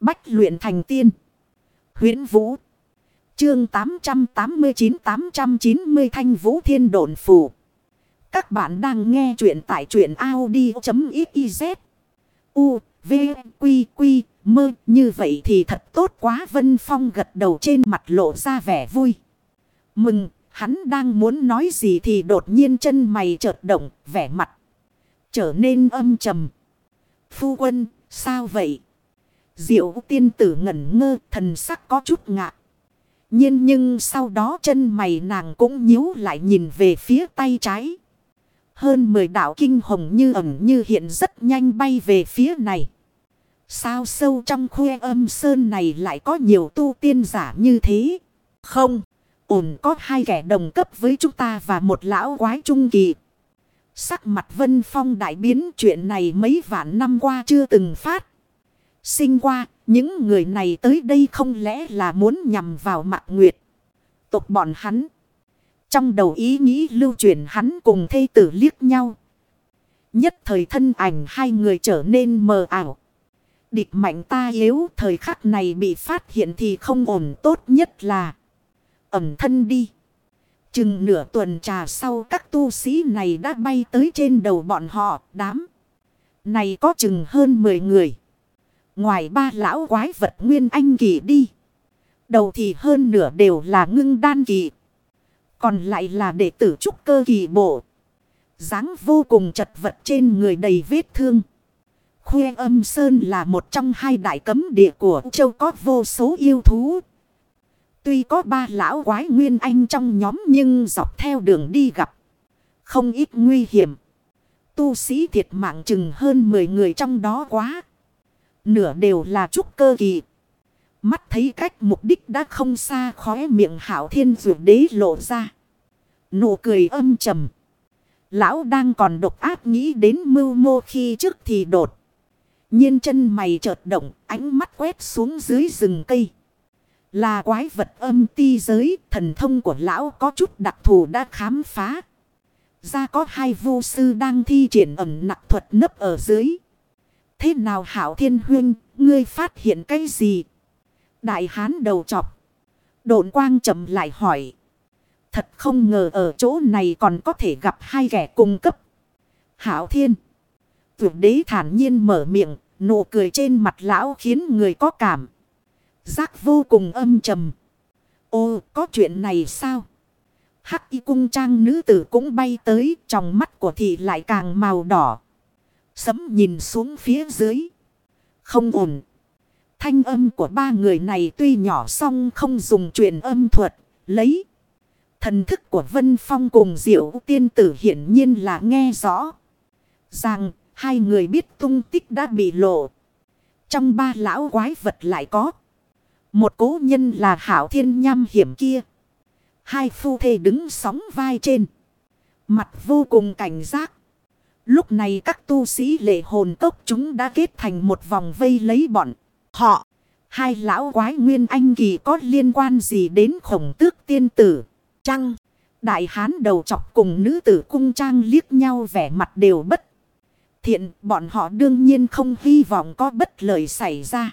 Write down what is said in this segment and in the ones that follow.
Bách luyện thành tiên. huyễn Vũ. Chương 889-890 Thanh Vũ Thiên Độn Phủ. Các bạn đang nghe truyện tại truyện Audi.xyz. U, V, Quy, Quy, Mơ. Như vậy thì thật tốt quá. Vân Phong gật đầu trên mặt lộ ra vẻ vui. Mừng, hắn đang muốn nói gì thì đột nhiên chân mày chợt động, vẻ mặt. Trở nên âm trầm. Phu quân, sao vậy? Diệu tiên tử ngẩn ngơ, thần sắc có chút ngạc. nhiên nhưng sau đó chân mày nàng cũng nhíu lại nhìn về phía tay trái. Hơn 10 đạo kinh hồng như ẩn như hiện rất nhanh bay về phía này. Sao sâu trong khuê âm sơn này lại có nhiều tu tiên giả như thế? Không, ổn có hai kẻ đồng cấp với chúng ta và một lão quái trung kỳ. Sắc mặt vân phong đại biến chuyện này mấy vạn năm qua chưa từng phát. Sinh qua, những người này tới đây không lẽ là muốn nhằm vào mạng nguyệt. Tục bọn hắn. Trong đầu ý nghĩ lưu truyền hắn cùng thê tử liếc nhau. Nhất thời thân ảnh hai người trở nên mờ ảo. Địch mạnh ta yếu thời khắc này bị phát hiện thì không ổn tốt nhất là ẩm thân đi. Chừng nửa tuần trà sau các tu sĩ này đã bay tới trên đầu bọn họ đám. Này có chừng hơn 10 người. Ngoài ba lão quái vật nguyên anh kỳ đi. Đầu thì hơn nửa đều là ngưng đan kỳ. Còn lại là đệ tử trúc cơ kỳ bộ. dáng vô cùng chật vật trên người đầy vết thương. Khuê âm sơn là một trong hai đại cấm địa của châu có vô số yêu thú. Tuy có ba lão quái nguyên anh trong nhóm nhưng dọc theo đường đi gặp. Không ít nguy hiểm. Tu sĩ thiệt mạng chừng hơn 10 người trong đó quá. Nửa đều là trúc cơ kỳ. Mắt thấy cách mục đích đã không xa khóe miệng hảo thiên dụ đế lộ ra. Nụ cười âm trầm. Lão đang còn độc ác nghĩ đến mưu mô khi trước thì đột. nhiên chân mày chợt động, ánh mắt quét xuống dưới rừng cây. Là quái vật âm ti giới, thần thông của lão có chút đặc thù đã khám phá. Ra có hai vô sư đang thi triển ẩm nặc thuật nấp ở dưới. Thế nào hảo thiên huyên, ngươi phát hiện cái gì? Đại hán đầu chọc. Độn quang chậm lại hỏi. Thật không ngờ ở chỗ này còn có thể gặp hai kẻ cùng cấp. Hảo thiên. Tuyệt đế thản nhiên mở miệng, nụ cười trên mặt lão khiến người có cảm. Giác vô cùng âm trầm. Ô, có chuyện này sao? Hắc y cung trang nữ tử cũng bay tới, trong mắt của thị lại càng màu đỏ. Sấm nhìn xuống phía dưới. Không ổn. Thanh âm của ba người này tuy nhỏ song không dùng truyền âm thuật, lấy. Thần thức của Vân Phong cùng Diệu tiên tử hiển nhiên là nghe rõ. Rằng hai người biết tung tích đã bị lộ. Trong ba lão quái vật lại có. Một cố nhân là hảo thiên nham hiểm kia. Hai phu thê đứng sóng vai trên. Mặt vô cùng cảnh giác. Lúc này các tu sĩ lệ hồn cốc chúng đã kết thành một vòng vây lấy bọn. Họ. Hai lão quái nguyên anh kỳ có liên quan gì đến khổng tước tiên tử. Trăng. Đại hán đầu chọc cùng nữ tử cung trang liếc nhau vẻ mặt đều bất. Thiện bọn họ đương nhiên không hy vọng có bất lợi xảy ra.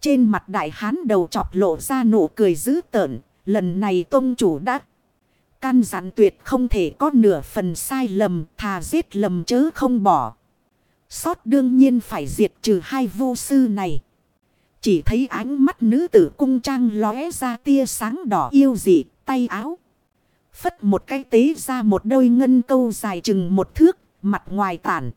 Trên mặt đại hán đầu chọc lộ ra nụ cười dữ tợn. Lần này tôn chủ đã căn dặn tuyệt không thể có nửa phần sai lầm thà giết lầm chớ không bỏ. Sót đương nhiên phải diệt trừ hai vô sư này. Chỉ thấy ánh mắt nữ tử cung trang lóe ra tia sáng đỏ yêu dị, tay áo. Phất một cái tế ra một đôi ngân câu dài chừng một thước, mặt ngoài tản.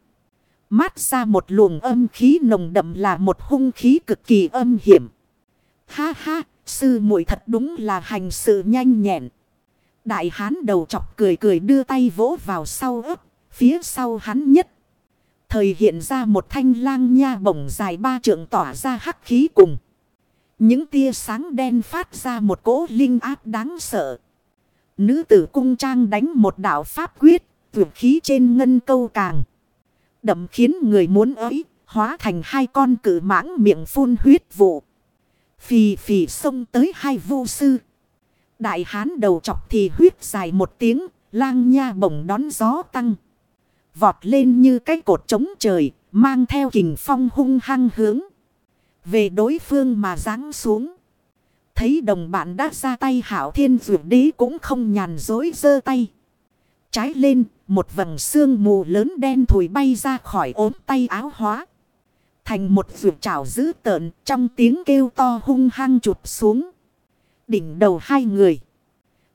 Mát ra một luồng âm khí nồng đậm là một hung khí cực kỳ âm hiểm. Ha ha, sư muội thật đúng là hành sự nhanh nhẹn. Đại hán đầu chọc cười cười đưa tay vỗ vào sau ấp, phía sau hắn nhất. Thời hiện ra một thanh lang nha bổng dài ba trượng tỏa ra hắc khí cùng. Những tia sáng đen phát ra một cỗ linh áp đáng sợ. Nữ tử cung trang đánh một đạo pháp quyết, vượt khí trên ngân câu càng. Đậm khiến người muốn ấy, hóa thành hai con cử mãng miệng phun huyết vụ. Phì phì xông tới hai vô sư. Đại hán đầu chọc thì huyết dài một tiếng, lang nha bổng đón gió tăng. Vọt lên như cái cột trống trời, mang theo kình phong hung hăng hướng. Về đối phương mà giáng xuống. Thấy đồng bạn đã ra tay hảo thiên vượt đế cũng không nhàn dối giơ tay. Trái lên, một vầng xương mù lớn đen thùi bay ra khỏi ốm tay áo hóa. Thành một vượt trảo dữ tợn trong tiếng kêu to hung hăng chụp xuống. Đỉnh đầu hai người.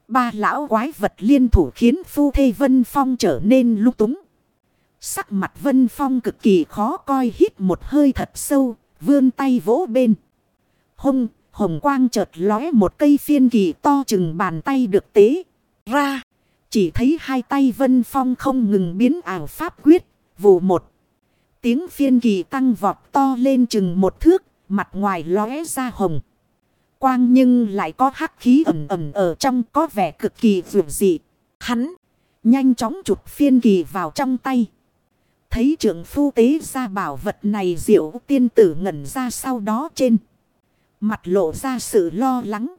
Ba lão quái vật liên thủ khiến phu thê Vân Phong trở nên lúc túng. Sắc mặt Vân Phong cực kỳ khó coi hít một hơi thật sâu, vươn tay vỗ bên. Hông, hồng quang chợt lóe một cây phiên kỳ to chừng bàn tay được tế ra. Chỉ thấy hai tay Vân Phong không ngừng biến ảo pháp quyết, vụ một. Tiếng phiên kỳ tăng vọt to lên chừng một thước, mặt ngoài lóe ra hồng. Quang nhưng lại có hắc khí ẩm ẩm ở trong có vẻ cực kỳ vượt dị. Hắn nhanh chóng chụp phiên kỳ vào trong tay. Thấy trưởng phu tế ra bảo vật này diệu tiên tử ngẩn ra sau đó trên. Mặt lộ ra sự lo lắng.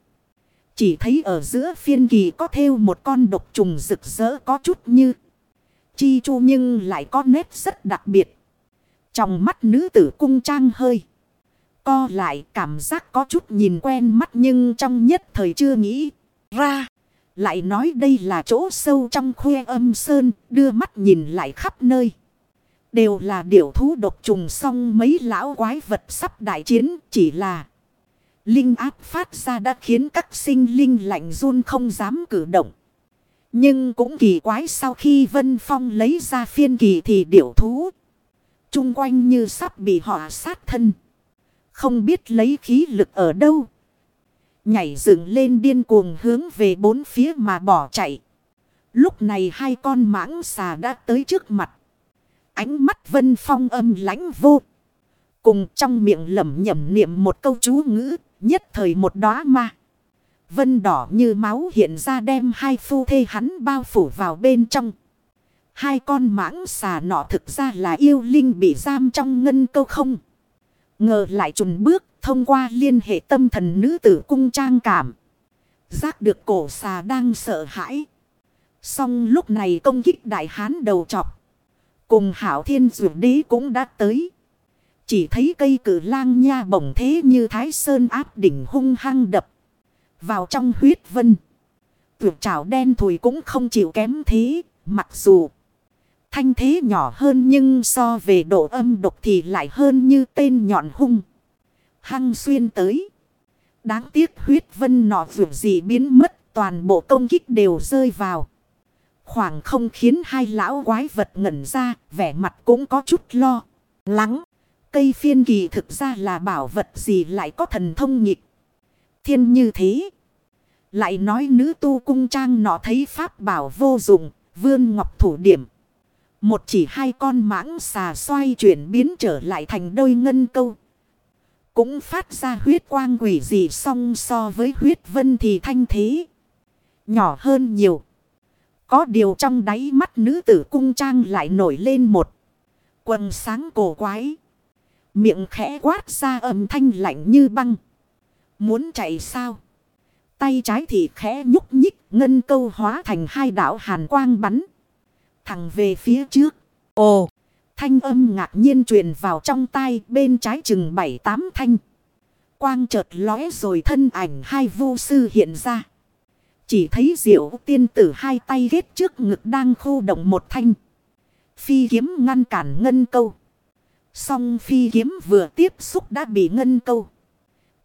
Chỉ thấy ở giữa phiên kỳ có theo một con độc trùng rực rỡ có chút như chi chu nhưng lại có nét rất đặc biệt. Trong mắt nữ tử cung trang hơi. Co lại, cảm giác có chút nhìn quen mắt nhưng trong nhất thời chưa nghĩ ra. Lại nói đây là chỗ sâu trong khuê âm sơn, đưa mắt nhìn lại khắp nơi. Đều là điểu thú độc trùng xong mấy lão quái vật sắp đại chiến, chỉ là. Linh áp phát ra đã khiến các sinh linh lạnh run không dám cử động. Nhưng cũng kỳ quái sau khi Vân Phong lấy ra phiên kỳ thì điểu thú. Trung quanh như sắp bị họ sát thân. Không biết lấy khí lực ở đâu. Nhảy dựng lên điên cuồng hướng về bốn phía mà bỏ chạy. Lúc này hai con mãng xà đã tới trước mặt. Ánh mắt Vân Phong âm lãnh vô. Cùng trong miệng lẩm nhẩm niệm một câu chú ngữ. Nhất thời một đóa ma. Vân đỏ như máu hiện ra đem hai phu thê hắn bao phủ vào bên trong. Hai con mãng xà nọ thực ra là yêu linh bị giam trong ngân câu không. Ngờ lại trùn bước, thông qua liên hệ tâm thần nữ tử cung trang cảm. Giác được cổ xà đang sợ hãi. Xong lúc này công kích đại hán đầu chọc. Cùng hảo thiên dụ đế cũng đã tới. Chỉ thấy cây cử lang nha bổng thế như thái sơn áp đỉnh hung hăng đập. Vào trong huyết vân. Tuyệt trảo đen thùi cũng không chịu kém thế. Mặc dù thanh thế nhỏ hơn nhưng so về độ âm độc thì lại hơn như tên nhọn hung. Hăng xuyên tới. Đáng tiếc huyết vân nọ vượt gì biến mất toàn bộ công kích đều rơi vào. Khoảng không khiến hai lão quái vật ngẩn ra, vẻ mặt cũng có chút lo, lắng. Cây phiên kỳ thực ra là bảo vật gì lại có thần thông nghịch. Thiên như thế. Lại nói nữ tu cung trang nọ thấy pháp bảo vô dụng, vương ngọc thủ điểm. Một chỉ hai con mãng xà xoay chuyển biến trở lại thành đôi ngân câu. Cũng phát ra huyết quang quỷ dị song so với huyết vân thì thanh thế. Nhỏ hơn nhiều. Có điều trong đáy mắt nữ tử cung trang lại nổi lên một quần sáng cổ quái. Miệng khẽ quát ra âm thanh lạnh như băng. Muốn chạy sao? Tay trái thì khẽ nhúc nhích, ngân câu hóa thành hai đảo hàn quang bắn. Thẳng về phía trước. Ồ! Thanh âm ngạc nhiên truyền vào trong tai bên trái chừng bảy tám thanh. Quang chợt lóe rồi thân ảnh hai vô sư hiện ra. Chỉ thấy diệu tiên tử hai tay ghét trước ngực đang khu động một thanh. Phi kiếm ngăn cản ngân câu. Song phi kiếm vừa tiếp xúc đã bị ngân câu.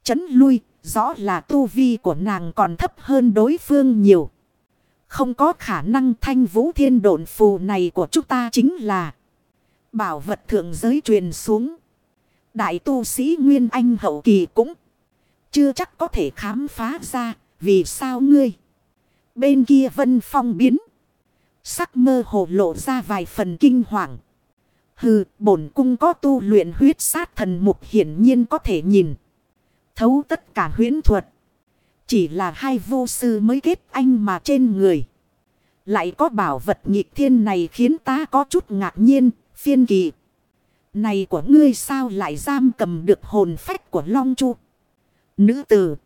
Chấn lui, rõ là tu vi của nàng còn thấp hơn đối phương nhiều. Không có khả năng thanh vũ thiên độn phù này của chúng ta chính là bảo vật thượng giới truyền xuống. Đại tu sĩ Nguyên Anh hậu kỳ cũng chưa chắc có thể khám phá ra vì sao ngươi. Bên kia vân phong biến. Sắc mơ hồ lộ ra vài phần kinh hoàng. Hừ, bổn cung có tu luyện huyết sát thần mục hiển nhiên có thể nhìn. Thấu tất cả huyến thuật. Chỉ là hai vô sư mới kết anh mà trên người. Lại có bảo vật nghịch thiên này khiến ta có chút ngạc nhiên, phiên kỳ. Này của ngươi sao lại giam cầm được hồn phách của Long Chu? Nữ tử.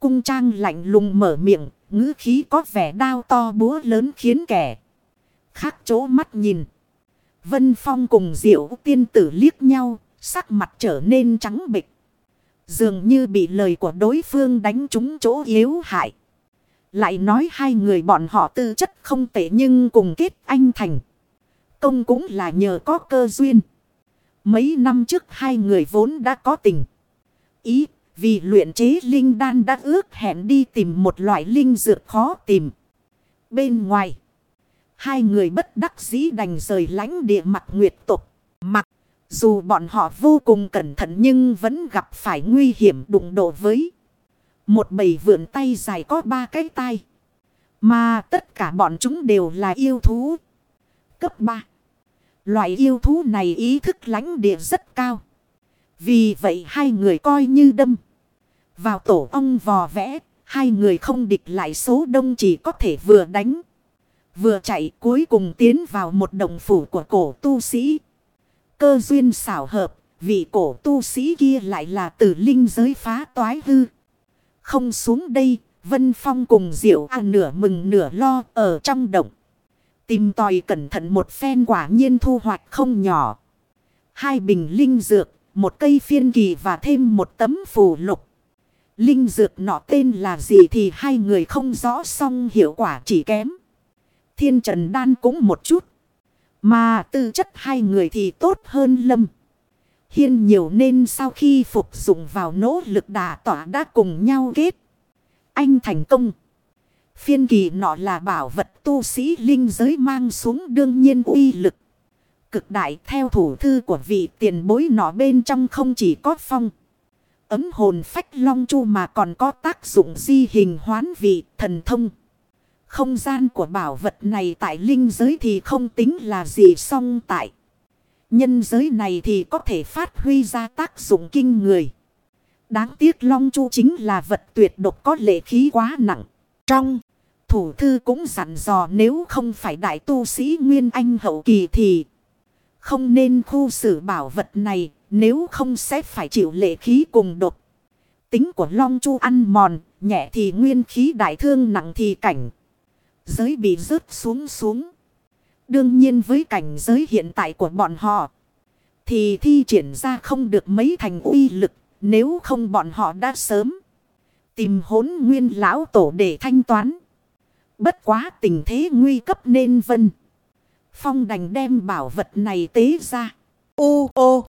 Cung trang lạnh lùng mở miệng, ngữ khí có vẻ đao to búa lớn khiến kẻ. Khác chỗ mắt nhìn. Vân Phong cùng diệu tiên tử liếc nhau, sắc mặt trở nên trắng bịch. Dường như bị lời của đối phương đánh trúng chỗ yếu hại. Lại nói hai người bọn họ tư chất không tệ nhưng cùng kết anh thành. Công cũng là nhờ có cơ duyên. Mấy năm trước hai người vốn đã có tình. Ý, vì luyện chế linh đan đã ước hẹn đi tìm một loại linh dược khó tìm. Bên ngoài. Hai người bất đắc dĩ đành rời lánh địa mặt nguyệt tục. mặt dù bọn họ vô cùng cẩn thận nhưng vẫn gặp phải nguy hiểm đụng độ với. Một bầy vượn tay dài có ba cái tay. Mà tất cả bọn chúng đều là yêu thú. Cấp 3. Loại yêu thú này ý thức lánh địa rất cao. Vì vậy hai người coi như đâm. Vào tổ ong vò vẽ. Hai người không địch lại số đông chỉ có thể vừa đánh. Vừa chạy, cuối cùng tiến vào một đồng phủ của cổ tu sĩ. Cơ duyên xảo hợp. Vị cổ tu sĩ kia lại là tử linh giới phá toái hư. Không xuống đây. Vân Phong cùng Diệu A nửa mừng nửa lo ở trong động. Tìm tòi cẩn thận một phen quả nhiên thu hoạch không nhỏ. Hai bình linh dược, một cây phiên kỳ và thêm một tấm phù lục. Linh dược nọ tên là gì thì hai người không rõ song hiệu quả chỉ kém. Thiên trần đan cũng một chút. Mà tư chất hai người thì tốt hơn lâm. Hiên nhiều nên sau khi phục dụng vào nỗ lực đà tỏa đã cùng nhau kết. Anh thành công. Phiên kỳ nọ là bảo vật tu sĩ linh giới mang xuống đương nhiên uy lực. Cực đại theo thủ thư của vị tiền bối nọ bên trong không chỉ có phong. Ấm hồn phách long chu mà còn có tác dụng di hình hoán vị thần thông. Không gian của bảo vật này tại linh giới thì không tính là gì song tại. Nhân giới này thì có thể phát huy ra tác dụng kinh người. Đáng tiếc long chu chính là vật tuyệt độc có lệ khí quá nặng. Trong thủ thư cũng dặn dò nếu không phải đại tu sĩ Nguyên Anh hậu kỳ thì không nên khu xử bảo vật này nếu không sẽ phải chịu lệ khí cùng độc. Tính của Long Chu ăn mòn, nhẹ thì nguyên khí đại thương nặng thì cảnh. Giới bị rớt xuống xuống. Đương nhiên với cảnh giới hiện tại của bọn họ. Thì thi triển ra không được mấy thành uy lực. Nếu không bọn họ đã sớm. Tìm hốn nguyên lão tổ để thanh toán. Bất quá tình thế nguy cấp nên vân. Phong đành đem bảo vật này tế ra. Ô ô.